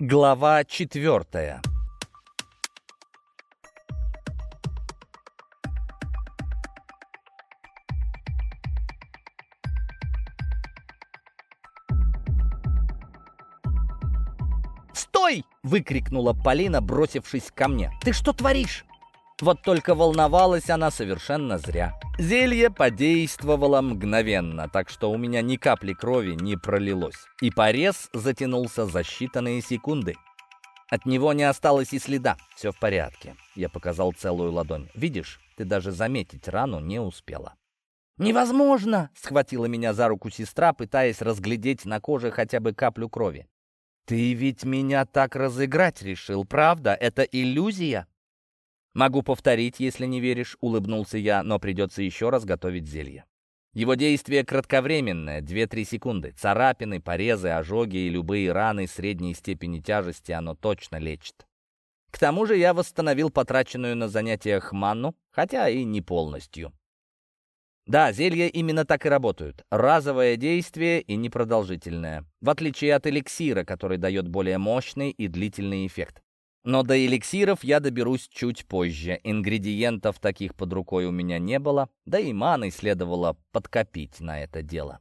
Глава четвертая «Стой!» — выкрикнула Полина, бросившись ко мне. «Ты что творишь?» Вот только волновалась она совершенно зря. Зелье подействовало мгновенно, так что у меня ни капли крови не пролилось. И порез затянулся за считанные секунды. От него не осталось и следа. Все в порядке. Я показал целую ладонь. Видишь, ты даже заметить рану не успела. «Невозможно!» — схватила меня за руку сестра, пытаясь разглядеть на коже хотя бы каплю крови. «Ты ведь меня так разыграть решил, правда? Это иллюзия?» «Могу повторить, если не веришь», — улыбнулся я, «но придется еще раз готовить зелье». Его действие кратковременное, 2-3 секунды. Царапины, порезы, ожоги и любые раны средней степени тяжести оно точно лечит. К тому же я восстановил потраченную на занятиях манну, хотя и не полностью. Да, зелья именно так и работают. Разовое действие и непродолжительное. В отличие от эликсира, который дает более мощный и длительный эффект. Но до эликсиров я доберусь чуть позже. Ингредиентов таких под рукой у меня не было, да и маны следовало подкопить на это дело.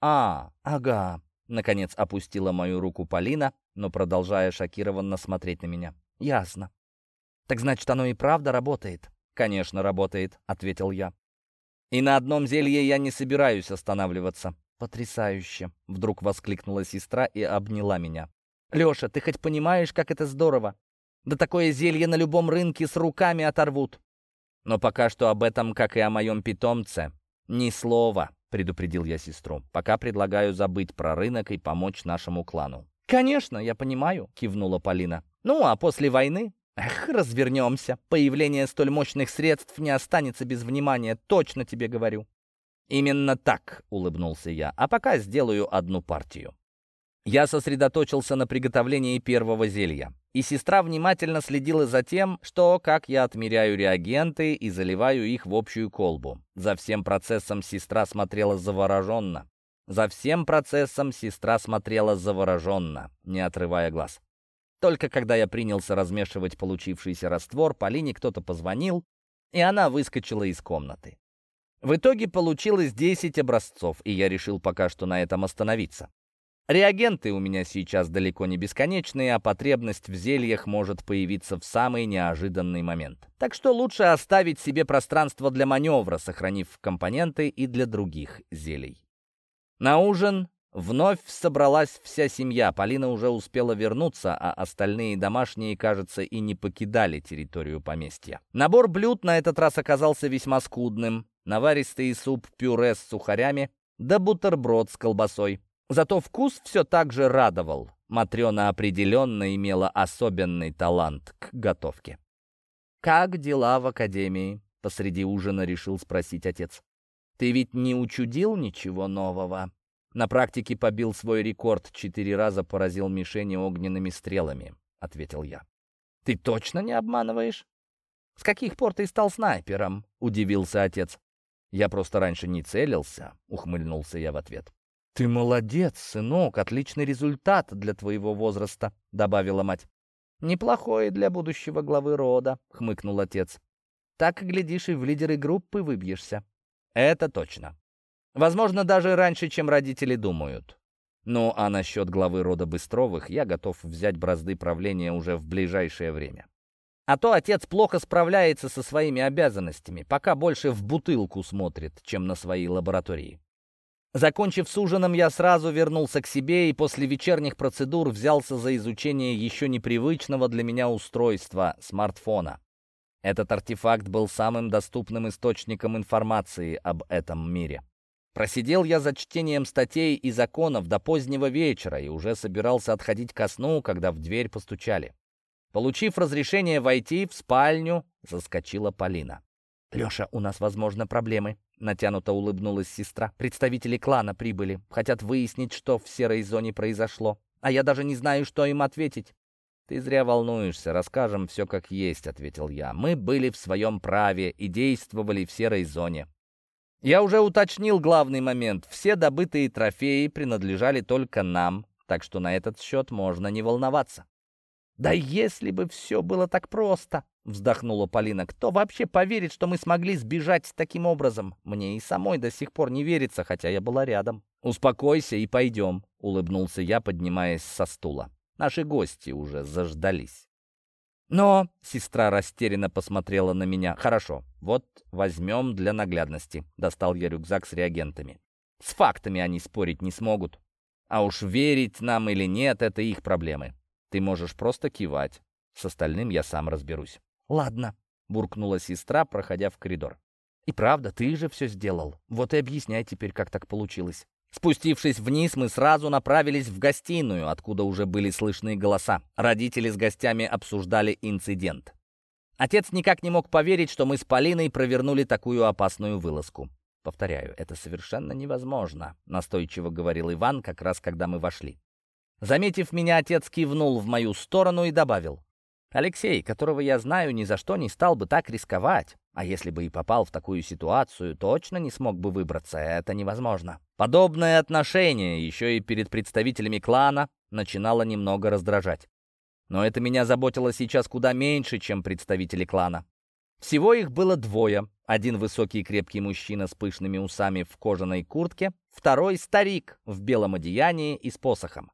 «А, ага», — наконец опустила мою руку Полина, но продолжая шокированно смотреть на меня. «Ясно. Так значит, оно и правда работает?» «Конечно, работает», — ответил я. «И на одном зелье я не собираюсь останавливаться». «Потрясающе!» — вдруг воскликнула сестра и обняла меня. «Леша, ты хоть понимаешь, как это здорово? Да такое зелье на любом рынке с руками оторвут. Но пока что об этом, как и о моем питомце, ни слова, предупредил я сестру. Пока предлагаю забыть про рынок и помочь нашему клану. «Конечно, я понимаю», — кивнула Полина. «Ну, а после войны? Эх, развернемся. Появление столь мощных средств не останется без внимания, точно тебе говорю». «Именно так», — улыбнулся я. «А пока сделаю одну партию». Я сосредоточился на приготовлении первого зелья, и сестра внимательно следила за тем, что, как я отмеряю реагенты и заливаю их в общую колбу. За всем процессом сестра смотрела завороженно. За всем процессом сестра смотрела завороженно, не отрывая глаз. Только когда я принялся размешивать получившийся раствор, Полине кто-то позвонил, и она выскочила из комнаты. В итоге получилось 10 образцов, и я решил пока что на этом остановиться. Реагенты у меня сейчас далеко не бесконечные, а потребность в зельях может появиться в самый неожиданный момент. Так что лучше оставить себе пространство для маневра, сохранив компоненты и для других зелий. На ужин вновь собралась вся семья. Полина уже успела вернуться, а остальные домашние, кажется, и не покидали территорию поместья. Набор блюд на этот раз оказался весьма скудным. Наваристый суп-пюре с сухарями, да бутерброд с колбасой. Зато вкус все так же радовал. Матрена определенно имела особенный талант к готовке. «Как дела в академии?» — посреди ужина решил спросить отец. «Ты ведь не учудил ничего нового?» «На практике побил свой рекорд, четыре раза поразил мишени огненными стрелами», — ответил я. «Ты точно не обманываешь?» «С каких пор ты стал снайпером?» — удивился отец. «Я просто раньше не целился», — ухмыльнулся я в ответ. «Ты молодец, сынок, отличный результат для твоего возраста», — добавила мать. «Неплохой для будущего главы рода», — хмыкнул отец. «Так, глядишь, и в лидеры группы выбьешься». «Это точно. Возможно, даже раньше, чем родители думают. Ну, а насчет главы рода Быстровых я готов взять бразды правления уже в ближайшее время. А то отец плохо справляется со своими обязанностями, пока больше в бутылку смотрит, чем на свои лаборатории. Закончив с ужином, я сразу вернулся к себе и после вечерних процедур взялся за изучение еще непривычного для меня устройства — смартфона. Этот артефакт был самым доступным источником информации об этом мире. Просидел я за чтением статей и законов до позднего вечера и уже собирался отходить ко сну, когда в дверь постучали. Получив разрешение войти в спальню, заскочила Полина. «Леша, у нас, возможно, проблемы», — натянуто улыбнулась сестра. «Представители клана прибыли. Хотят выяснить, что в серой зоне произошло. А я даже не знаю, что им ответить». «Ты зря волнуешься. Расскажем все как есть», — ответил я. «Мы были в своем праве и действовали в серой зоне. Я уже уточнил главный момент. Все добытые трофеи принадлежали только нам, так что на этот счет можно не волноваться. «Да если бы все было так просто!» — вздохнула Полина. «Кто вообще поверит, что мы смогли сбежать таким образом? Мне и самой до сих пор не верится, хотя я была рядом». «Успокойся и пойдем», — улыбнулся я, поднимаясь со стула. Наши гости уже заждались. «Но...» — сестра растерянно посмотрела на меня. «Хорошо, вот возьмем для наглядности». Достал я рюкзак с реагентами. «С фактами они спорить не смогут. А уж верить нам или нет — это их проблемы. Ты можешь просто кивать. С остальным я сам разберусь». «Ладно», — буркнула сестра, проходя в коридор. «И правда, ты же все сделал. Вот и объясняй теперь, как так получилось». Спустившись вниз, мы сразу направились в гостиную, откуда уже были слышны голоса. Родители с гостями обсуждали инцидент. Отец никак не мог поверить, что мы с Полиной провернули такую опасную вылазку. «Повторяю, это совершенно невозможно», — настойчиво говорил Иван, как раз когда мы вошли. Заметив меня, отец кивнул в мою сторону и добавил. «Алексей, которого я знаю, ни за что не стал бы так рисковать. А если бы и попал в такую ситуацию, точно не смог бы выбраться. Это невозможно. Подобное отношение еще и перед представителями клана начинало немного раздражать. Но это меня заботило сейчас куда меньше, чем представители клана. Всего их было двое. Один высокий и крепкий мужчина с пышными усами в кожаной куртке, второй — старик в белом одеянии и с посохом.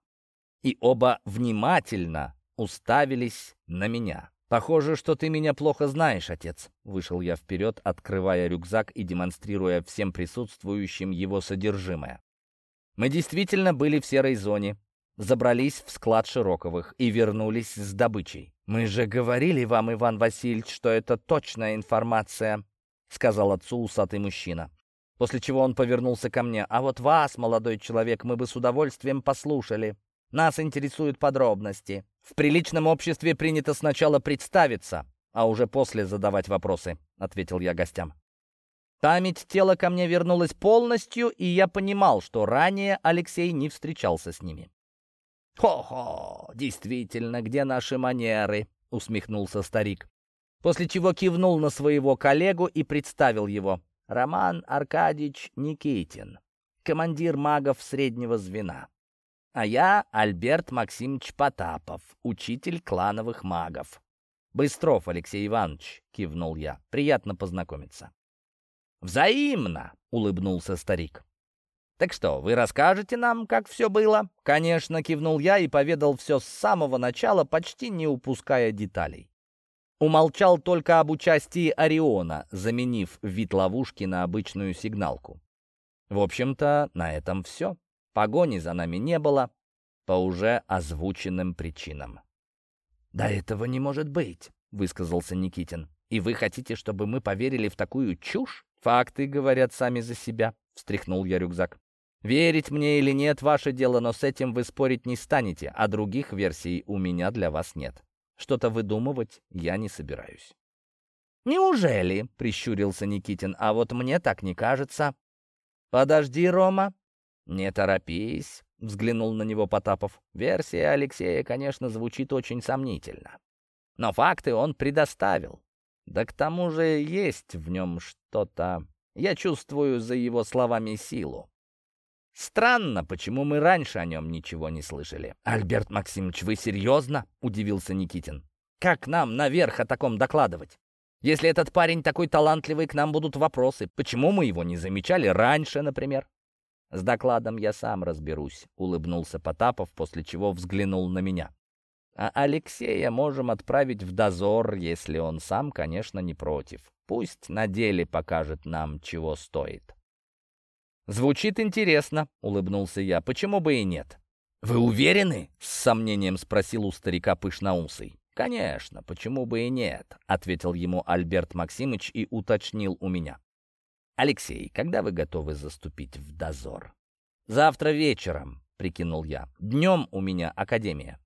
И оба внимательно уставились на меня. «Похоже, что ты меня плохо знаешь, отец». Вышел я вперед, открывая рюкзак и демонстрируя всем присутствующим его содержимое. Мы действительно были в серой зоне, забрались в склад Широковых и вернулись с добычей. «Мы же говорили вам, Иван Васильевич, что это точная информация», — сказал отцу усатый мужчина. После чего он повернулся ко мне. «А вот вас, молодой человек, мы бы с удовольствием послушали. Нас интересуют подробности. В приличном обществе принято сначала представиться, а уже после задавать вопросы», — ответил я гостям. Память тела ко мне вернулась полностью, и я понимал, что ранее Алексей не встречался с ними. «Хо-хо, действительно, где наши манеры?» — усмехнулся старик. После чего кивнул на своего коллегу и представил его. Роман Аркадьевич Никитин, командир магов среднего звена. А я Альберт Максимович Потапов, учитель клановых магов. «Быстров Алексей Иванович», — кивнул я. «Приятно познакомиться». «Взаимно!» — улыбнулся старик. «Так что, вы расскажете нам, как все было?» «Конечно», — кивнул я и поведал все с самого начала, почти не упуская деталей. Умолчал только об участии Ориона, заменив вид ловушки на обычную сигналку. В общем-то, на этом все. Погони за нами не было по уже озвученным причинам. «Да этого не может быть», — высказался Никитин. «И вы хотите, чтобы мы поверили в такую чушь?» «Факты говорят сами за себя», — встряхнул я рюкзак. «Верить мне или нет, ваше дело, но с этим вы спорить не станете, а других версий у меня для вас нет. Что-то выдумывать я не собираюсь». «Неужели?» — прищурился Никитин. «А вот мне так не кажется». «Подожди, Рома», «Не торопись», — взглянул на него Потапов. «Версия Алексея, конечно, звучит очень сомнительно. Но факты он предоставил. Да к тому же есть в нем что-то... Я чувствую за его словами силу. Странно, почему мы раньше о нем ничего не слышали. «Альберт Максимович, вы серьезно?» — удивился Никитин. «Как нам наверх о таком докладывать? Если этот парень такой талантливый, к нам будут вопросы. Почему мы его не замечали раньше, например?» «С докладом я сам разберусь», — улыбнулся Потапов, после чего взглянул на меня. «А Алексея можем отправить в дозор, если он сам, конечно, не против. Пусть на деле покажет нам, чего стоит». «Звучит интересно», — улыбнулся я. «Почему бы и нет?» «Вы уверены?» — с сомнением спросил у старика пышноусый. «Конечно, почему бы и нет?» — ответил ему Альберт Максимыч и уточнил у меня. «Алексей, когда вы готовы заступить в дозор?» «Завтра вечером», — прикинул я. «Днем у меня академия».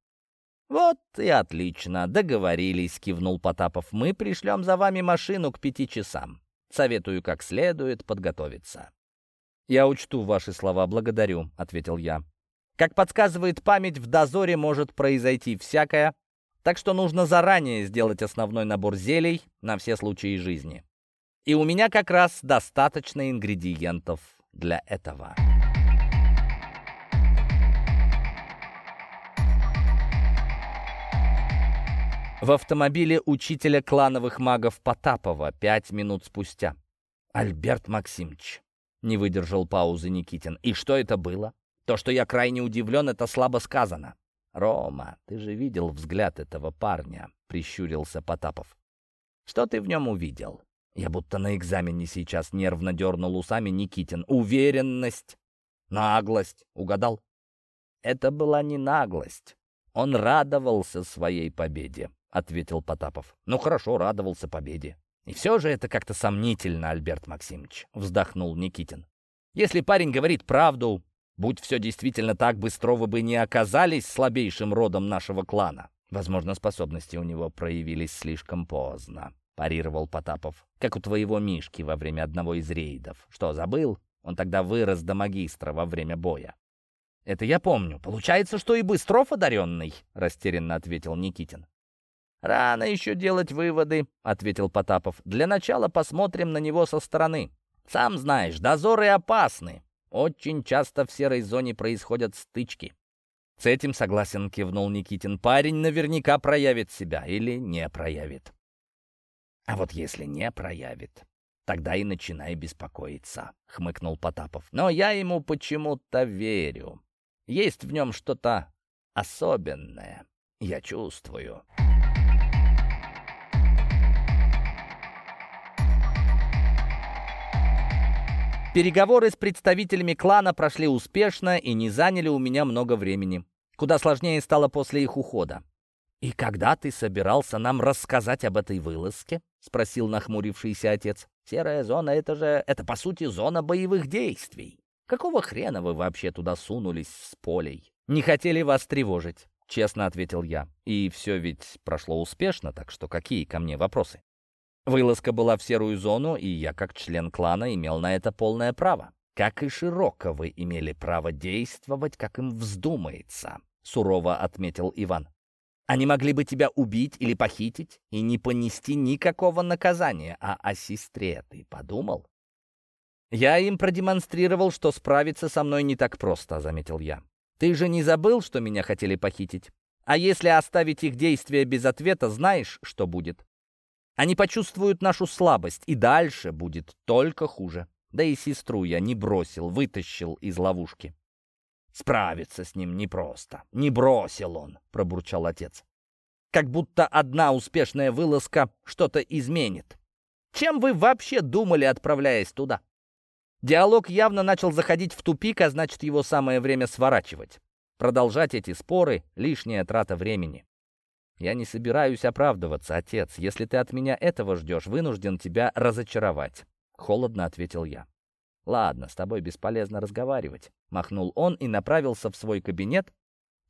«Вот и отлично, договорились», — кивнул Потапов. «Мы пришлем за вами машину к пяти часам. Советую как следует подготовиться». «Я учту ваши слова, благодарю», — ответил я. «Как подсказывает память, в дозоре может произойти всякое, так что нужно заранее сделать основной набор зелий на все случаи жизни». И у меня как раз достаточно ингредиентов для этого. В автомобиле учителя клановых магов Потапова пять минут спустя. «Альберт Максимович», — не выдержал паузы Никитин. «И что это было? То, что я крайне удивлен, это слабо сказано». «Рома, ты же видел взгляд этого парня», — прищурился Потапов. «Что ты в нем увидел?» Я будто на экзамене сейчас нервно дернул усами Никитин. «Уверенность, наглость. Угадал?» Это была не наглость. Он радовался своей победе. — ответил Потапов. «Ну хорошо, радовался победе». «И все же это как-то сомнительно, Альберт Максимович», — вздохнул Никитин. «Если парень говорит правду, будь все действительно так, быстро вы бы не оказались слабейшим родом нашего клана. Возможно, способности у него проявились слишком поздно», — парировал Потапов. «Как у твоего Мишки во время одного из рейдов. Что, забыл? Он тогда вырос до магистра во время боя». «Это я помню. Получается, что и Быстров одаренный», — растерянно ответил Никитин. «Рано еще делать выводы», — ответил Потапов. «Для начала посмотрим на него со стороны. Сам знаешь, дозоры опасны. Очень часто в серой зоне происходят стычки». «С этим согласен», — кивнул Никитин. «Парень наверняка проявит себя или не проявит». «А вот если не проявит, тогда и начинай беспокоиться», — хмыкнул Потапов. «Но я ему почему-то верю. Есть в нем что-то особенное, я чувствую». Переговоры с представителями клана прошли успешно и не заняли у меня много времени. Куда сложнее стало после их ухода. «И когда ты собирался нам рассказать об этой вылазке?» — спросил нахмурившийся отец. «Серая зона — это же, это по сути зона боевых действий. Какого хрена вы вообще туда сунулись с полей? Не хотели вас тревожить?» — честно ответил я. «И все ведь прошло успешно, так что какие ко мне вопросы?» Вылазка была в серую зону, и я, как член клана, имел на это полное право. Как и широко вы имели право действовать, как им вздумается, сурово отметил Иван. Они могли бы тебя убить или похитить и не понести никакого наказания, а о сестре ты подумал? Я им продемонстрировал, что справиться со мной не так просто, заметил я. Ты же не забыл, что меня хотели похитить? А если оставить их действия без ответа, знаешь, что будет? Они почувствуют нашу слабость, и дальше будет только хуже. Да и сестру я не бросил, вытащил из ловушки. Справиться с ним непросто. Не бросил он, пробурчал отец. Как будто одна успешная вылазка что-то изменит. Чем вы вообще думали, отправляясь туда? Диалог явно начал заходить в тупик, а значит, его самое время сворачивать. Продолжать эти споры — лишняя трата времени. «Я не собираюсь оправдываться, отец. Если ты от меня этого ждешь, вынужден тебя разочаровать», — холодно ответил я. «Ладно, с тобой бесполезно разговаривать», — махнул он и направился в свой кабинет,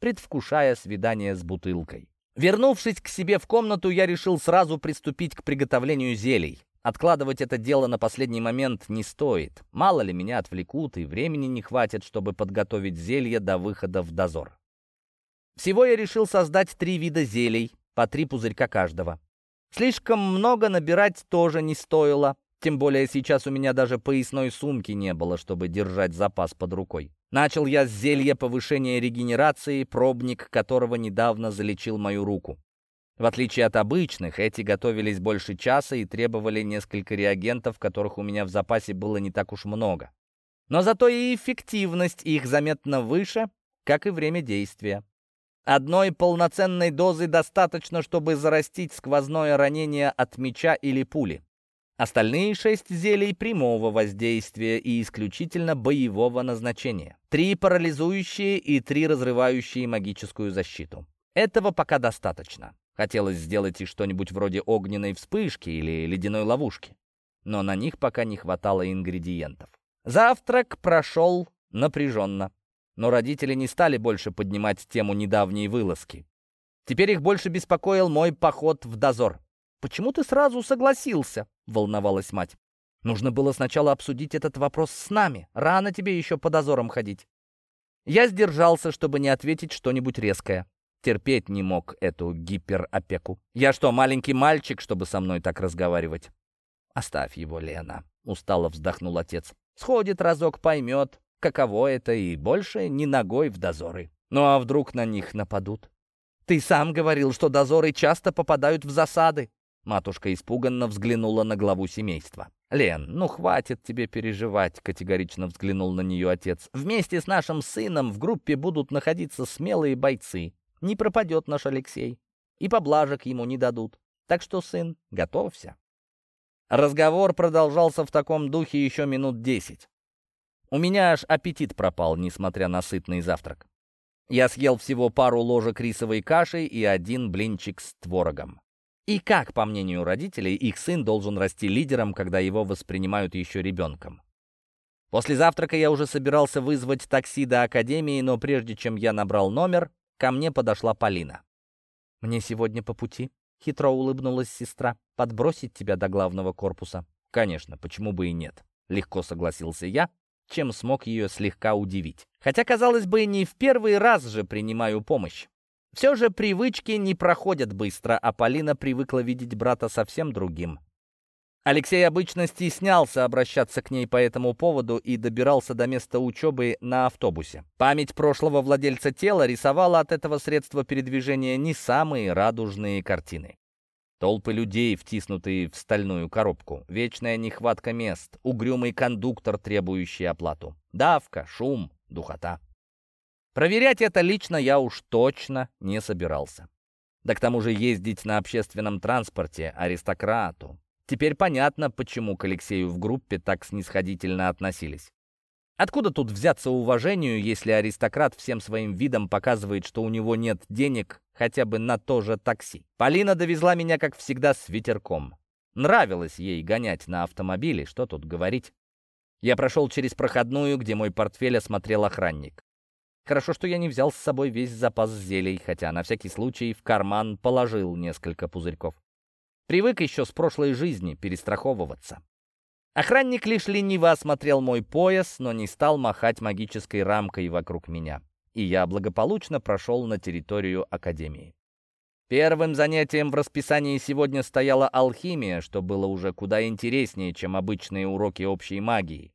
предвкушая свидание с бутылкой. Вернувшись к себе в комнату, я решил сразу приступить к приготовлению зелий. Откладывать это дело на последний момент не стоит. Мало ли меня отвлекут, и времени не хватит, чтобы подготовить зелье до выхода в дозор. Всего я решил создать три вида зелий, по три пузырька каждого. Слишком много набирать тоже не стоило, тем более сейчас у меня даже поясной сумки не было, чтобы держать запас под рукой. Начал я с зелья повышения регенерации, пробник которого недавно залечил мою руку. В отличие от обычных, эти готовились больше часа и требовали несколько реагентов, которых у меня в запасе было не так уж много. Но зато и эффективность их заметно выше, как и время действия. Одной полноценной дозы достаточно, чтобы зарастить сквозное ранение от меча или пули. Остальные шесть зелий прямого воздействия и исключительно боевого назначения. Три парализующие и три разрывающие магическую защиту. Этого пока достаточно. Хотелось сделать и что-нибудь вроде огненной вспышки или ледяной ловушки. Но на них пока не хватало ингредиентов. Завтрак прошел напряженно. Но родители не стали больше поднимать тему недавней вылазки. Теперь их больше беспокоил мой поход в дозор. «Почему ты сразу согласился?» — волновалась мать. «Нужно было сначала обсудить этот вопрос с нами. Рано тебе еще по дозорам ходить». Я сдержался, чтобы не ответить что-нибудь резкое. Терпеть не мог эту гиперопеку. Я что, маленький мальчик, чтобы со мной так разговаривать? «Оставь его, Лена», — устало вздохнул отец. «Сходит разок, поймет каково это, и больше ни ногой в дозоры. Ну а вдруг на них нападут? Ты сам говорил, что дозоры часто попадают в засады. Матушка испуганно взглянула на главу семейства. «Лен, ну хватит тебе переживать», — категорично взглянул на нее отец. «Вместе с нашим сыном в группе будут находиться смелые бойцы. Не пропадет наш Алексей. И поблажек ему не дадут. Так что, сын, готовься». Разговор продолжался в таком духе еще минут десять. У меня аж аппетит пропал, несмотря на сытный завтрак. Я съел всего пару ложек рисовой каши и один блинчик с творогом. И как, по мнению родителей, их сын должен расти лидером, когда его воспринимают еще ребенком? После завтрака я уже собирался вызвать такси до академии, но прежде чем я набрал номер, ко мне подошла Полина. «Мне сегодня по пути», — хитро улыбнулась сестра, — «подбросить тебя до главного корпуса». «Конечно, почему бы и нет?» — легко согласился я, чем смог ее слегка удивить. Хотя, казалось бы, не в первый раз же принимаю помощь. Все же привычки не проходят быстро, а Полина привыкла видеть брата совсем другим. Алексей обычно стеснялся обращаться к ней по этому поводу и добирался до места учебы на автобусе. Память прошлого владельца тела рисовала от этого средства передвижения не самые радужные картины. Толпы людей, втиснутые в стальную коробку, вечная нехватка мест, угрюмый кондуктор, требующий оплату, давка, шум, духота. Проверять это лично я уж точно не собирался. Да к тому же ездить на общественном транспорте аристократу. Теперь понятно, почему к Алексею в группе так снисходительно относились. Откуда тут взяться уважению, если аристократ всем своим видом показывает, что у него нет денег хотя бы на то же такси? Полина довезла меня, как всегда, с ветерком. Нравилось ей гонять на автомобиле, что тут говорить. Я прошел через проходную, где мой портфель осмотрел охранник. Хорошо, что я не взял с собой весь запас зелий, хотя на всякий случай в карман положил несколько пузырьков. Привык еще с прошлой жизни перестраховываться. Охранник лишь лениво осмотрел мой пояс, но не стал махать магической рамкой вокруг меня. И я благополучно прошел на территорию Академии. Первым занятием в расписании сегодня стояла алхимия, что было уже куда интереснее, чем обычные уроки общей магии.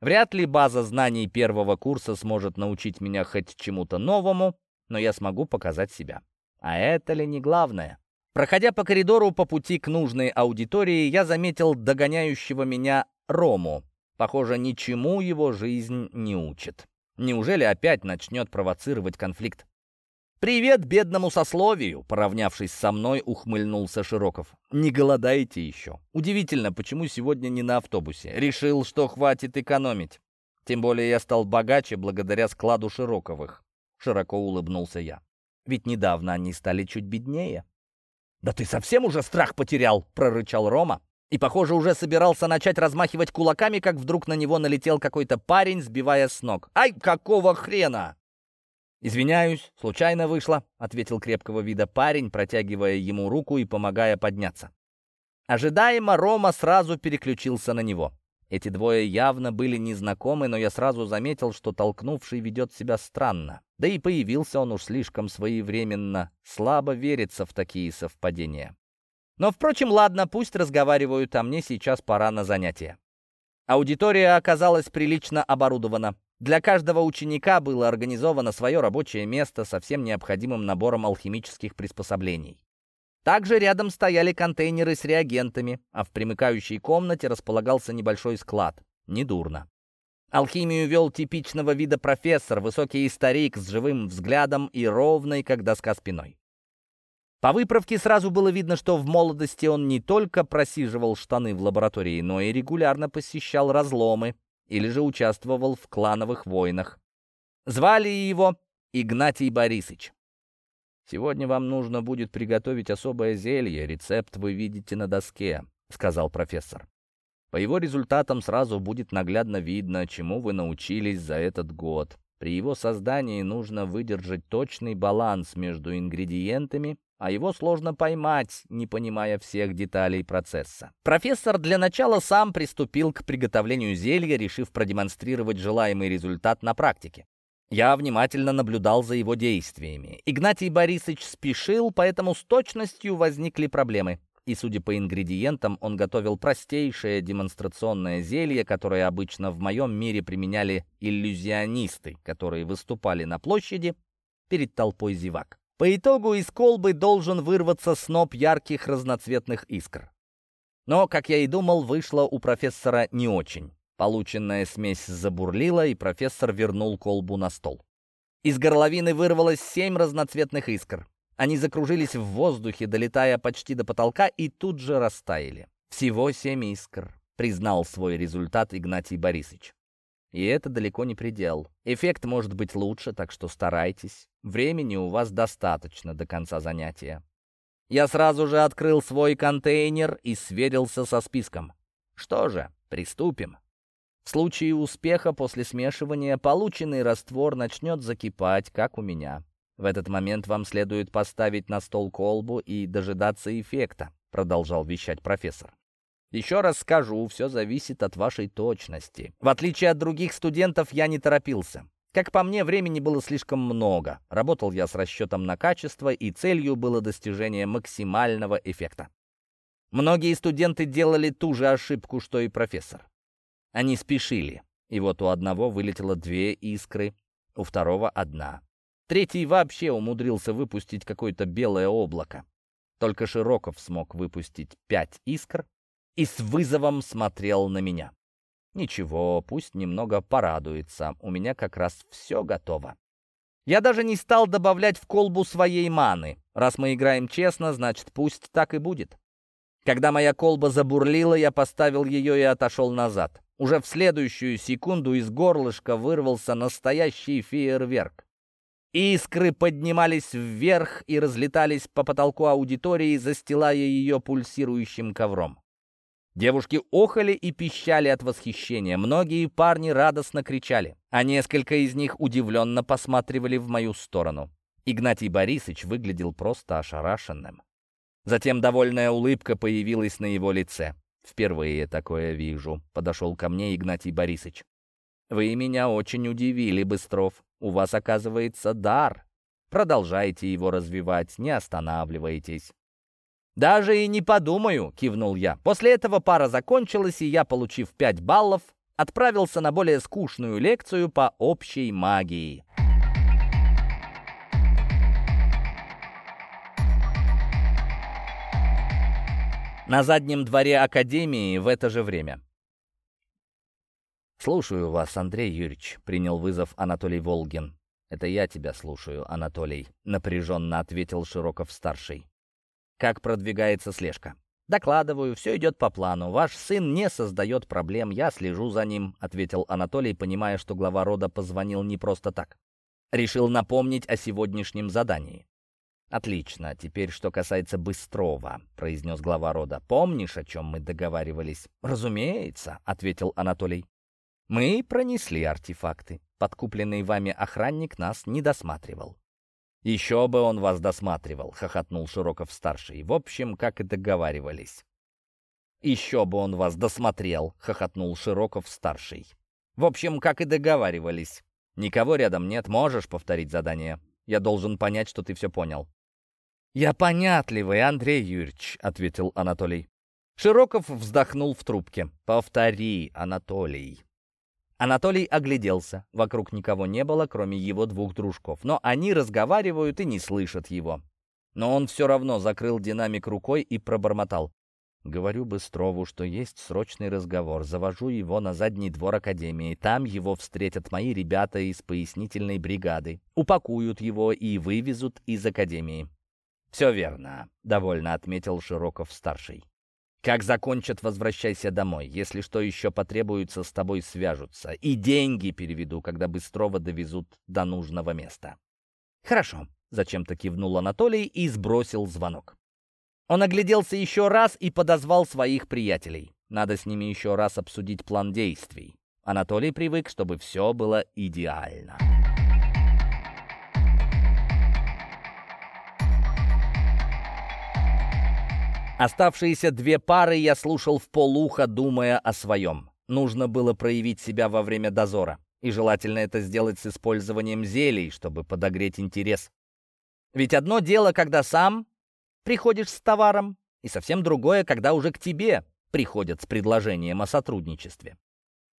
Вряд ли база знаний первого курса сможет научить меня хоть чему-то новому, но я смогу показать себя. А это ли не главное? Проходя по коридору по пути к нужной аудитории, я заметил догоняющего меня Рому. Похоже, ничему его жизнь не учит. Неужели опять начнет провоцировать конфликт? «Привет бедному сословию!» — поравнявшись со мной, ухмыльнулся Широков. «Не голодаете еще? Удивительно, почему сегодня не на автобусе. Решил, что хватит экономить. Тем более я стал богаче благодаря складу Широковых». Широко улыбнулся я. «Ведь недавно они стали чуть беднее». «Да ты совсем уже страх потерял!» — прорычал Рома. И, похоже, уже собирался начать размахивать кулаками, как вдруг на него налетел какой-то парень, сбивая с ног. «Ай, какого хрена!» «Извиняюсь, случайно вышло», — ответил крепкого вида парень, протягивая ему руку и помогая подняться. Ожидаемо Рома сразу переключился на него. Эти двое явно были незнакомы, но я сразу заметил, что толкнувший ведет себя странно. Да и появился он уж слишком своевременно. Слабо верится в такие совпадения. Но, впрочем, ладно, пусть разговаривают, а мне сейчас пора на занятия. Аудитория оказалась прилично оборудована. Для каждого ученика было организовано свое рабочее место со всем необходимым набором алхимических приспособлений. Также рядом стояли контейнеры с реагентами, а в примыкающей комнате располагался небольшой склад. Недурно. Алхимию вел типичного вида профессор, высокий старик с живым взглядом и ровной, как доска спиной. По выправке сразу было видно, что в молодости он не только просиживал штаны в лаборатории, но и регулярно посещал разломы, или же участвовал в клановых войнах. Звали его Игнатий Борисович. «Сегодня вам нужно будет приготовить особое зелье, рецепт вы видите на доске», — сказал профессор. «По его результатам сразу будет наглядно видно, чему вы научились за этот год. При его создании нужно выдержать точный баланс между ингредиентами а его сложно поймать, не понимая всех деталей процесса. Профессор для начала сам приступил к приготовлению зелья, решив продемонстрировать желаемый результат на практике. Я внимательно наблюдал за его действиями. Игнатий Борисович спешил, поэтому с точностью возникли проблемы. И, судя по ингредиентам, он готовил простейшее демонстрационное зелье, которое обычно в моем мире применяли иллюзионисты, которые выступали на площади перед толпой зевак. По итогу из колбы должен вырваться сноп ярких разноцветных искр. Но, как я и думал, вышло у профессора не очень. Полученная смесь забурлила, и профессор вернул колбу на стол. Из горловины вырвалось семь разноцветных искр. Они закружились в воздухе, долетая почти до потолка, и тут же растаяли. Всего семь искр, признал свой результат Игнатий Борисович. И это далеко не предел. Эффект может быть лучше, так что старайтесь. Времени у вас достаточно до конца занятия. Я сразу же открыл свой контейнер и сверился со списком. Что же, приступим. В случае успеха после смешивания полученный раствор начнет закипать, как у меня. В этот момент вам следует поставить на стол колбу и дожидаться эффекта, продолжал вещать профессор. Еще раз скажу, все зависит от вашей точности. В отличие от других студентов, я не торопился. Как по мне, времени было слишком много. Работал я с расчетом на качество, и целью было достижение максимального эффекта. Многие студенты делали ту же ошибку, что и профессор. Они спешили, и вот у одного вылетело две искры, у второго — одна. Третий вообще умудрился выпустить какое-то белое облако. Только Широков смог выпустить пять искр и с вызовом смотрел на меня. Ничего, пусть немного порадуется, у меня как раз все готово. Я даже не стал добавлять в колбу своей маны. Раз мы играем честно, значит, пусть так и будет. Когда моя колба забурлила, я поставил ее и отошел назад. Уже в следующую секунду из горлышка вырвался настоящий фейерверк. Искры поднимались вверх и разлетались по потолку аудитории, застилая ее пульсирующим ковром. Девушки охали и пищали от восхищения. Многие парни радостно кричали, а несколько из них удивленно посматривали в мою сторону. Игнатий Борисович выглядел просто ошарашенным. Затем довольная улыбка появилась на его лице. «Впервые такое вижу», — подошел ко мне Игнатий Борисович. «Вы меня очень удивили, Быстров. У вас, оказывается, дар. Продолжайте его развивать, не останавливайтесь». «Даже и не подумаю», — кивнул я. После этого пара закончилась, и я, получив пять баллов, отправился на более скучную лекцию по общей магии. На заднем дворе Академии в это же время. «Слушаю вас, Андрей Юрьевич», — принял вызов Анатолий Волгин. «Это я тебя слушаю, Анатолий», — напряженно ответил Широков-старший как продвигается слежка. «Докладываю, все идет по плану. Ваш сын не создает проблем, я слежу за ним», — ответил Анатолий, понимая, что глава рода позвонил не просто так. Решил напомнить о сегодняшнем задании. «Отлично. Теперь, что касается Быстрова», — произнес глава рода. «Помнишь, о чем мы договаривались?» «Разумеется», — ответил Анатолий. «Мы пронесли артефакты. Подкупленный вами охранник нас не досматривал. «Еще бы он вас досматривал», — хохотнул Широков-старший. «В общем, как и договаривались». «Еще бы он вас досмотрел», — хохотнул Широков-старший. «В общем, как и договаривались. Никого рядом нет, можешь повторить задание? Я должен понять, что ты все понял». «Я понятливый, Андрей Юрьевич», — ответил Анатолий. Широков вздохнул в трубке. «Повтори, Анатолий». Анатолий огляделся. Вокруг никого не было, кроме его двух дружков. Но они разговаривают и не слышат его. Но он все равно закрыл динамик рукой и пробормотал. Говорю Быстрову, что есть срочный разговор. Завожу его на задний двор Академии. Там его встретят мои ребята из пояснительной бригады. Упакуют его и вывезут из Академии. «Все верно», — довольно отметил Широков-старший. Как закончат, возвращайся домой. Если что еще потребуется, с тобой свяжутся. И деньги переведу, когда Быстрова довезут до нужного места. Хорошо. Зачем-то кивнул Анатолий и сбросил звонок. Он огляделся еще раз и подозвал своих приятелей. Надо с ними еще раз обсудить план действий. Анатолий привык, чтобы все было идеально. Оставшиеся две пары я слушал в полуха, думая о своем. Нужно было проявить себя во время дозора. И желательно это сделать с использованием зелий, чтобы подогреть интерес. Ведь одно дело, когда сам приходишь с товаром, и совсем другое, когда уже к тебе приходят с предложением о сотрудничестве.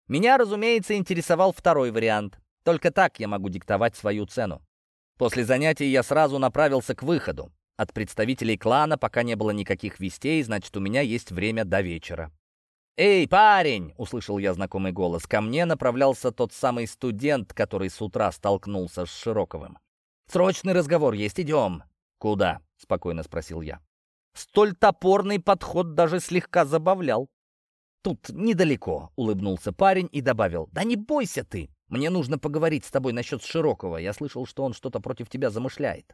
Меня, разумеется, интересовал второй вариант. Только так я могу диктовать свою цену. После занятий я сразу направился к выходу. От представителей клана пока не было никаких вестей, значит, у меня есть время до вечера. «Эй, парень!» — услышал я знакомый голос. Ко мне направлялся тот самый студент, который с утра столкнулся с Широковым. «Срочный разговор есть, идем!» «Куда?» — спокойно спросил я. Столь топорный подход даже слегка забавлял. «Тут недалеко», — улыбнулся парень и добавил. «Да не бойся ты! Мне нужно поговорить с тобой насчет Широкого. Я слышал, что он что-то против тебя замышляет».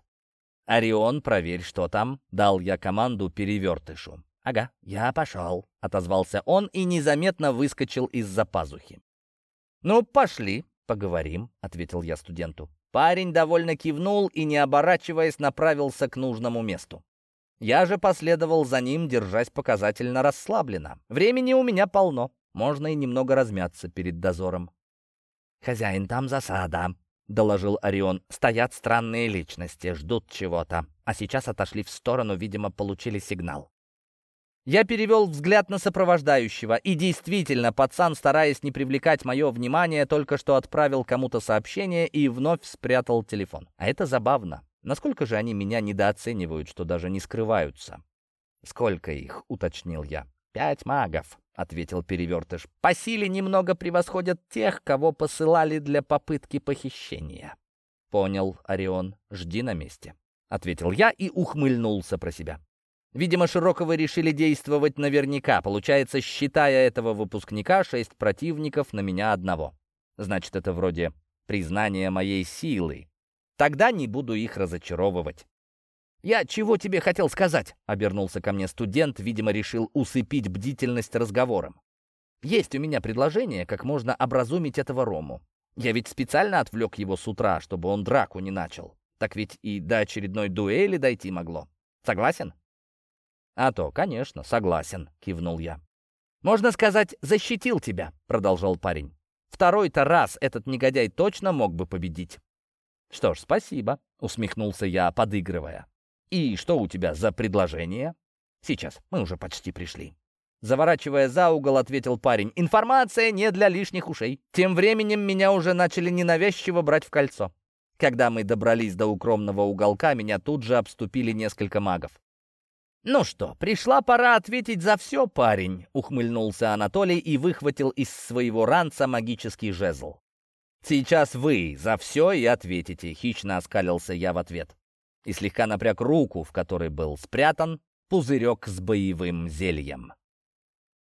«Орион, проверь, что там», — дал я команду перевертышу. «Ага, я пошел», — отозвался он и незаметно выскочил из-за пазухи. «Ну, пошли, поговорим», — ответил я студенту. Парень довольно кивнул и, не оборачиваясь, направился к нужному месту. Я же последовал за ним, держась показательно расслабленно. Времени у меня полно, можно и немного размяться перед дозором. «Хозяин, там засада», — доложил Орион. «Стоят странные личности, ждут чего-то. А сейчас отошли в сторону, видимо, получили сигнал». Я перевел взгляд на сопровождающего, и действительно, пацан, стараясь не привлекать мое внимание, только что отправил кому-то сообщение и вновь спрятал телефон. А это забавно. Насколько же они меня недооценивают, что даже не скрываются? «Сколько их?» — уточнил я. «Пять магов», — ответил перевертыш. «По силе немного превосходят тех, кого посылали для попытки похищения». «Понял, Орион, жди на месте», — ответил я и ухмыльнулся про себя. Видимо, Широковы решили действовать наверняка. Получается, считая этого выпускника, шесть противников на меня одного. Значит, это вроде признания моей силы. Тогда не буду их разочаровывать. «Я чего тебе хотел сказать?» — обернулся ко мне студент, видимо, решил усыпить бдительность разговором. «Есть у меня предложение, как можно образумить этого Рому. Я ведь специально отвлек его с утра, чтобы он драку не начал. Так ведь и до очередной дуэли дойти могло. Согласен?» «А то, конечно, согласен», — кивнул я. «Можно сказать, защитил тебя», — продолжал парень. «Второй-то раз этот негодяй точно мог бы победить». «Что ж, спасибо», — усмехнулся я, подыгрывая. «И что у тебя за предложение?» «Сейчас, мы уже почти пришли». Заворачивая за угол, ответил парень. «Информация не для лишних ушей». Тем временем меня уже начали ненавязчиво брать в кольцо. Когда мы добрались до укромного уголка, меня тут же обступили несколько магов. «Ну что, пришла пора ответить за все, парень», — ухмыльнулся Анатолий и выхватил из своего ранца магический жезл. «Сейчас вы за все и ответите», — хищно оскалился я в ответ. И слегка напряг руку, в которой был спрятан пузырек с боевым зельем.